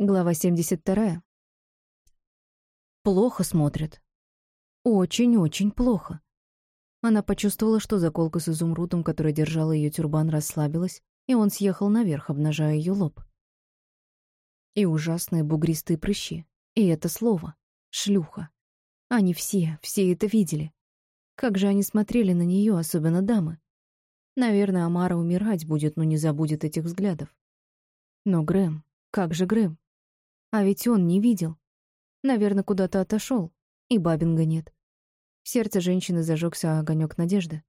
Глава 72. Плохо смотрят. Очень-очень плохо. Она почувствовала, что заколка с изумрудом, которая держала ее тюрбан, расслабилась, и он съехал наверх, обнажая ее лоб. И ужасные бугристые прыщи. И это слово. Шлюха. Они все, все это видели. Как же они смотрели на нее, особенно дамы. Наверное, Амара умирать будет, но не забудет этих взглядов. Но Грэм, как же Грэм? А ведь он не видел. Наверное, куда-то отошел, и Бабинга нет. В сердце женщины зажегся огонек надежды.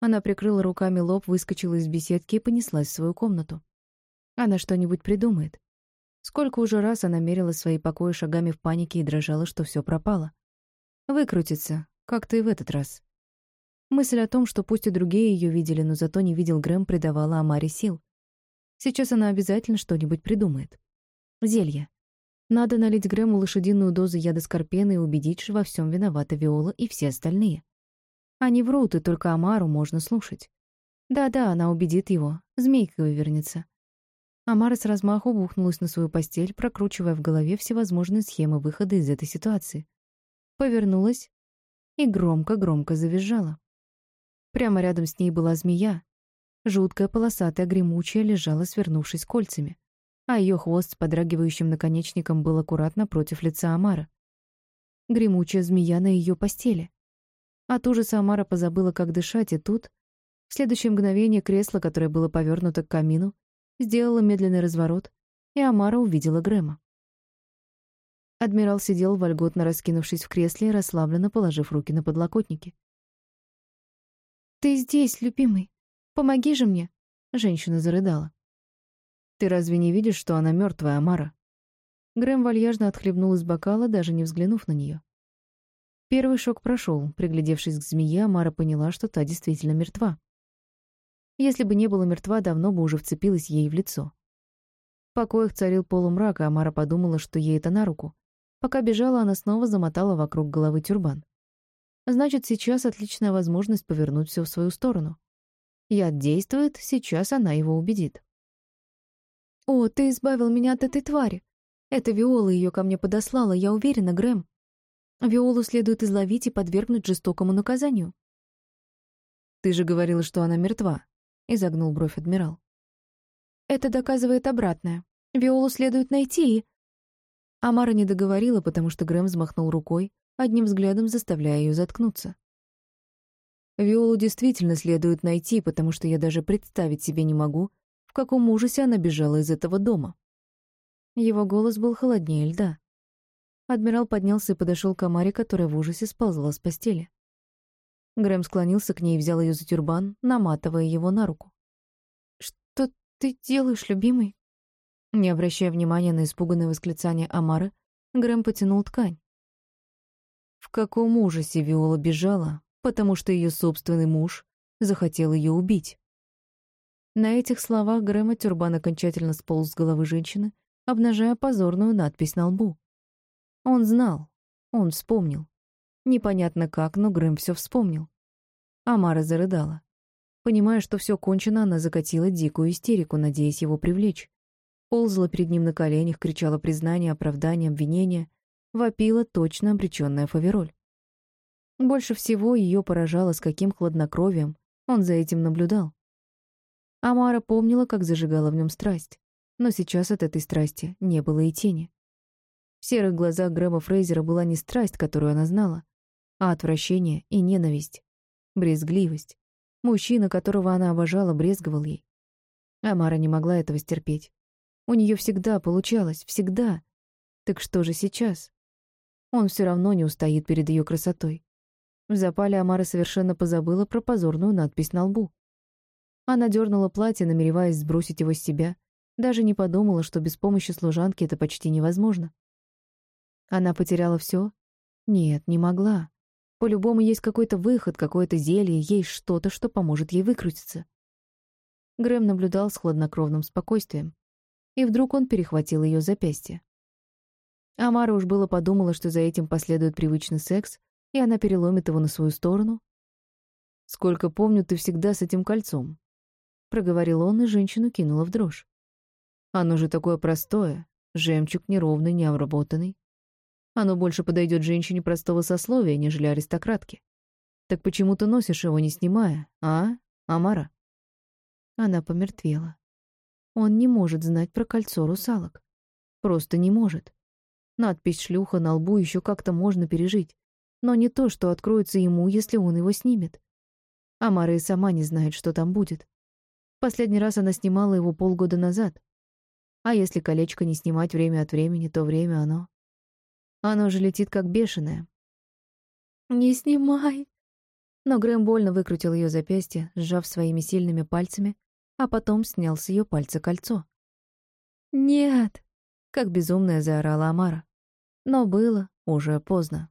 Она прикрыла руками лоб, выскочила из беседки и понеслась в свою комнату. Она что-нибудь придумает. Сколько уже раз она мерила свои покои шагами в панике и дрожала, что все пропало. Выкрутится, как-то и в этот раз. Мысль о том, что пусть и другие ее видели, но зато не видел Грэм, придавала Амаре сил. Сейчас она обязательно что-нибудь придумает. Зелье. Надо налить Грэму лошадиную дозу яда скорпена и убедить, что во всем виновата Виола и все остальные. Они врут, и только Амару можно слушать. Да-да, она убедит его, змейка вывернется. Амара с размаху бухнулась на свою постель, прокручивая в голове всевозможные схемы выхода из этой ситуации. Повернулась и громко-громко завизжала. Прямо рядом с ней была змея. Жуткая полосатая гремучая лежала, свернувшись кольцами а ее хвост с подрагивающим наконечником был аккуратно против лица Амара. Гремучая змея на ее постели. От ужаса Амара позабыла, как дышать, и тут, в следующее мгновение, кресло, которое было повернуто к камину, сделало медленный разворот, и Амара увидела Грэма. Адмирал сидел, вольготно раскинувшись в кресле и расслабленно положив руки на подлокотники. «Ты здесь, любимый. Помоги же мне!» Женщина зарыдала. «Ты разве не видишь, что она мертвая, Амара?» Грэм вальяжно отхлебнул из бокала, даже не взглянув на нее. Первый шок прошел. Приглядевшись к змее, Амара поняла, что та действительно мертва. Если бы не была мертва, давно бы уже вцепилась ей в лицо. В покоях царил полумрак, а Амара подумала, что ей это на руку. Пока бежала, она снова замотала вокруг головы тюрбан. Значит, сейчас отличная возможность повернуть все в свою сторону. Яд действует, сейчас она его убедит. «О, ты избавил меня от этой твари. Это Виола ее ко мне подослала, я уверена, Грэм. Виолу следует изловить и подвергнуть жестокому наказанию». «Ты же говорила, что она мертва», — изогнул бровь адмирал. «Это доказывает обратное. Виолу следует найти и...» Амара не договорила, потому что Грэм взмахнул рукой, одним взглядом заставляя ее заткнуться. Виолу действительно следует найти, потому что я даже представить себе не могу, каком ужасе она бежала из этого дома. Его голос был холоднее льда. Адмирал поднялся и подошел к Амаре, которая в ужасе сползла с постели. Грэм склонился к ней и взял ее за тюрбан, наматывая его на руку. «Что ты делаешь, любимый?» Не обращая внимания на испуганное восклицание Амары, Грэм потянул ткань. В каком ужасе Виола бежала, потому что ее собственный муж захотел ее убить. На этих словах Грэма тюрбан окончательно сполз с головы женщины, обнажая позорную надпись на лбу. Он знал, он вспомнил. Непонятно как, но Грэм все вспомнил. Амара зарыдала. Понимая, что все кончено, она закатила дикую истерику, надеясь его привлечь. Ползала перед ним на коленях, кричала признание, оправдание, обвинение, вопила точно обреченная Фавероль. Больше всего ее поражало, с каким хладнокровием он за этим наблюдал. Амара помнила, как зажигала в нем страсть, но сейчас от этой страсти не было и тени. В серых глазах Грэма Фрейзера была не страсть, которую она знала, а отвращение и ненависть, брезгливость. Мужчина, которого она обожала, брезговал ей. Амара не могла этого стерпеть. У нее всегда получалось, всегда. Так что же сейчас? Он все равно не устоит перед ее красотой. В запале Амара совершенно позабыла про позорную надпись на лбу. Она дернула платье, намереваясь сбросить его с себя, даже не подумала, что без помощи служанки это почти невозможно. Она потеряла все? Нет, не могла. По-любому есть какой-то выход, какое-то зелье, есть что-то, что поможет ей выкрутиться. Грэм наблюдал с хладнокровным спокойствием. И вдруг он перехватил ее запястье. Амара уж было подумала, что за этим последует привычный секс, и она переломит его на свою сторону. «Сколько помню, ты всегда с этим кольцом», — проговорил он, и женщину кинула в дрожь. «Оно же такое простое. Жемчуг неровный, необработанный. Оно больше подойдет женщине простого сословия, нежели аристократке. Так почему ты носишь его, не снимая, а, Амара?» Она помертвела. Он не может знать про кольцо русалок. Просто не может. Надпись «шлюха» на лбу еще как-то можно пережить, но не то, что откроется ему, если он его снимет. Амара и сама не знает, что там будет. Последний раз она снимала его полгода назад. А если колечко не снимать время от времени, то время оно... Оно же летит как бешеное. «Не снимай!» Но Грэм больно выкрутил ее запястье, сжав своими сильными пальцами, а потом снял с ее пальца кольцо. «Нет!» — как безумная заорала Амара. Но было уже поздно.